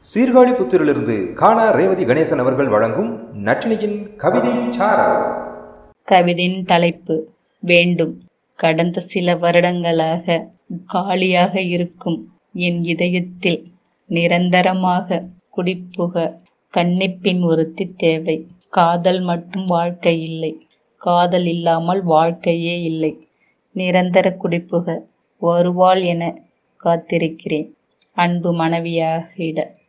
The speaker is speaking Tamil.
சீர்காழி புத்திரிலிருந்து காணா ரேவதி கணேசன் அவர்கள் வழங்கும் நட்டினியின் கவிதை கவிதையின் தலைப்பு வேண்டும். கடந்த சில வருடங்களாக காலியாக இருக்கும் என் இதயத்தில் நிரந்தரமாக குடிப்புக. கன்னிப்பின் ஒருத்தி தேவை. காதல் மட்டும் வாழ்க்கை இல்லை. காதல் இல்லாமல் வாழ்க்கையே இல்லை. நிரந்தர குடிப்புக. வருவாள் என காத்திருக்கிறேன். அன்பு மனைவியாகிட